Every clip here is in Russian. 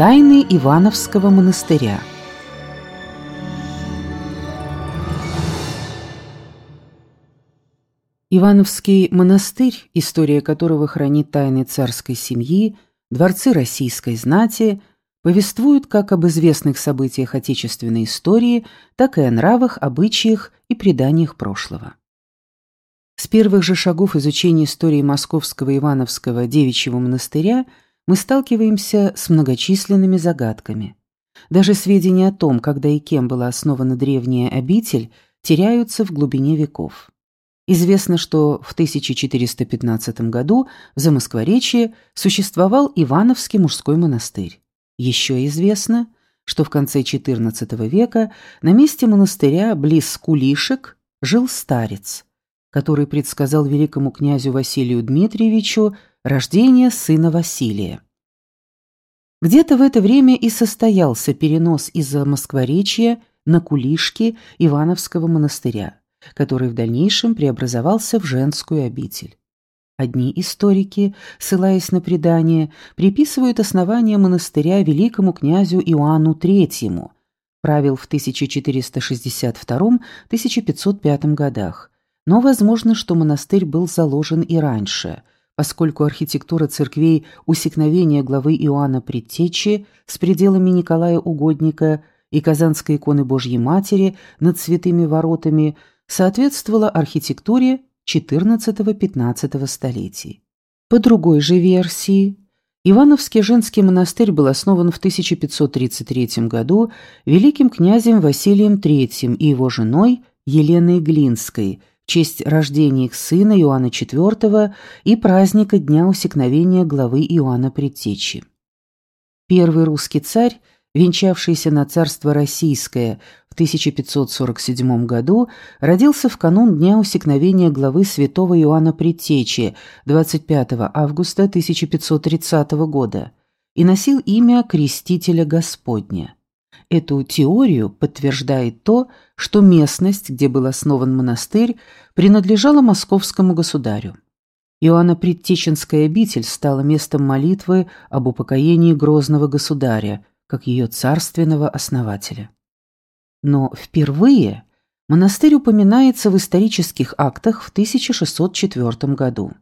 Тайны Ивановского монастыря Ивановский монастырь, история которого хранит тайны царской семьи, дворцы российской знати, повествуют как об известных событиях отечественной истории, так и о нравах, обычаях и преданиях прошлого. С первых же шагов изучения истории Московского Ивановского девичьего монастыря мы сталкиваемся с многочисленными загадками. Даже сведения о том, когда и кем была основана древняя обитель, теряются в глубине веков. Известно, что в 1415 году в Замоскворечье существовал Ивановский мужской монастырь. Еще известно, что в конце XIV века на месте монастыря близ Кулишек жил старец – который предсказал великому князю Василию Дмитриевичу рождение сына Василия. Где-то в это время и состоялся перенос из-за Москворечья на Кулишки Ивановского монастыря, который в дальнейшем преобразовался в женскую обитель. Одни историки, ссылаясь на предание, приписывают основание монастыря великому князю Иоанну III, правил в 1462-1505 годах, но возможно, что монастырь был заложен и раньше, поскольку архитектура церквей усекновения главы Иоанна Предтечи с пределами Николая Угодника и Казанской иконы Божьей Матери над святыми воротами соответствовала архитектуре XIV-XV столетий. По другой же версии, Ивановский женский монастырь был основан в 1533 году великим князем Василием III и его женой Еленой Глинской – честь рождения их сына Иоанна IV и праздника Дня усекновения главы Иоанна Предтечи. Первый русский царь, венчавшийся на царство российское в 1547 году, родился в канун Дня усекновения главы святого Иоанна Предтечи 25 августа 1530 года и носил имя Крестителя Господня. Эту теорию подтверждает то, что местность, где был основан монастырь, принадлежала московскому государю. Иоанна Предтеченская обитель стала местом молитвы об упокоении грозного государя, как ее царственного основателя. Но впервые монастырь упоминается в исторических актах в 1604 году.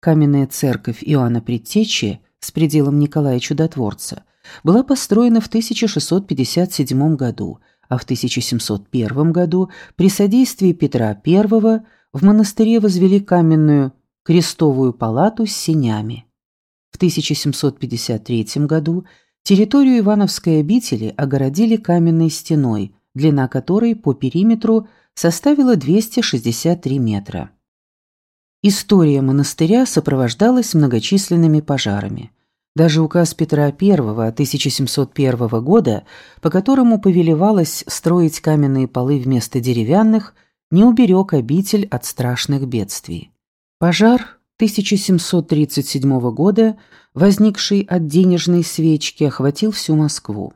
Каменная церковь Иоанна Предтечи с пределом Николая Чудотворца – была построена в 1657 году, а в 1701 году при содействии Петра I в монастыре возвели каменную крестовую палату с сенями. В 1753 году территорию Ивановской обители огородили каменной стеной, длина которой по периметру составила 263 метра. История монастыря сопровождалась многочисленными пожарами. Даже указ Петра I 1701 года, по которому повелевалось строить каменные полы вместо деревянных, не уберег обитель от страшных бедствий. Пожар 1737 года, возникший от денежной свечки, охватил всю Москву.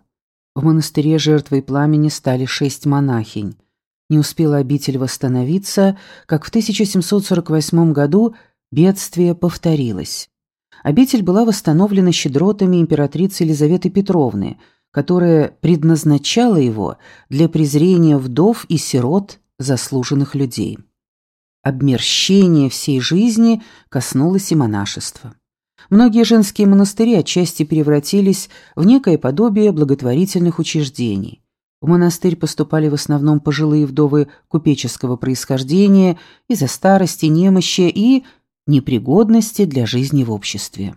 В монастыре жертвой пламени стали шесть монахинь. Не успела обитель восстановиться, как в 1748 году бедствие повторилось. Обитель была восстановлена щедротами императрицы Елизаветы Петровны, которая предназначала его для презрения вдов и сирот заслуженных людей. Обмерщение всей жизни коснулось и монашества. Многие женские монастыри отчасти превратились в некое подобие благотворительных учреждений. В монастырь поступали в основном пожилые вдовы купеческого происхождения из-за старости, немощи и непригодности для жизни в обществе.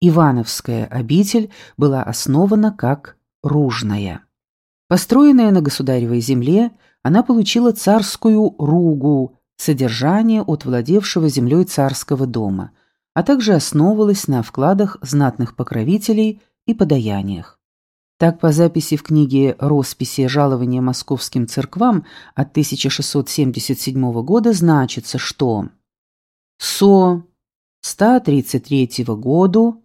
Ивановская обитель была основана как Ружная. Построенная на государевой земле, она получила царскую ругу, содержание от владевшего землей царского дома, а также основывалась на вкладах знатных покровителей и подаяниях. Так, по записи в книге «Росписи жалования московским церквам» от 1677 года значится, что со 133 году,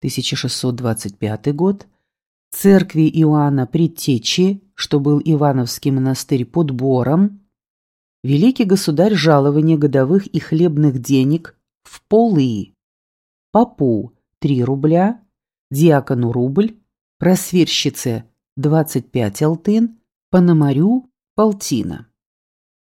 1625 год, церкви Иоанна Предтечи, что был Ивановский монастырь под Бором, великий государь жалования годовых и хлебных денег в полы, попу 3 рубля, диакону рубль, просверщице 25 алтын, пономарю полтина.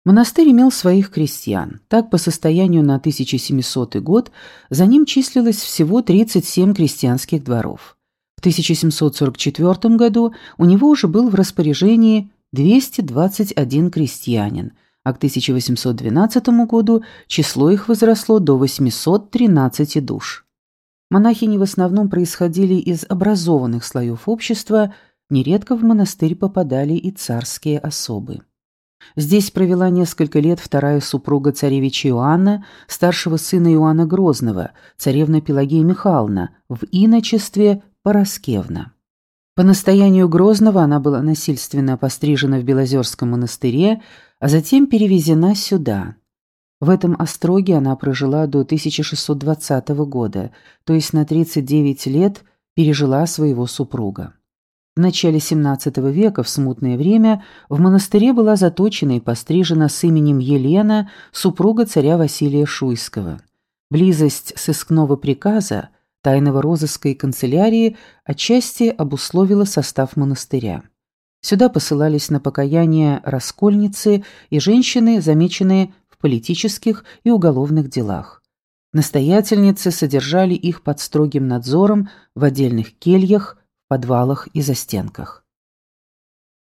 Монастырь имел своих крестьян. Так, по состоянию на 1700 год, за ним числилось всего 37 крестьянских дворов. В 1744 году у него уже был в распоряжении 221 крестьянин, а к 1812 году число их возросло до 813 душ. Монахини в основном происходили из образованных слоев общества, нередко в монастырь попадали и царские особы. Здесь провела несколько лет вторая супруга царевича Иоанна, старшего сына Иоанна Грозного, царевна Пелагея Михайловна, в иночестве Пороскевна. По настоянию Грозного она была насильственно пострижена в Белозерском монастыре, а затем перевезена сюда. В этом остроге она прожила до 1620 года, то есть на 39 лет пережила своего супруга. В начале XVII века, в смутное время, в монастыре была заточена и пострижена с именем Елена, супруга царя Василия Шуйского. Близость сыскного приказа, тайного розыска и канцелярии отчасти обусловила состав монастыря. Сюда посылались на покаяние раскольницы и женщины, замеченные в политических и уголовных делах. Настоятельницы содержали их под строгим надзором в отдельных кельях, подвалах и застенках.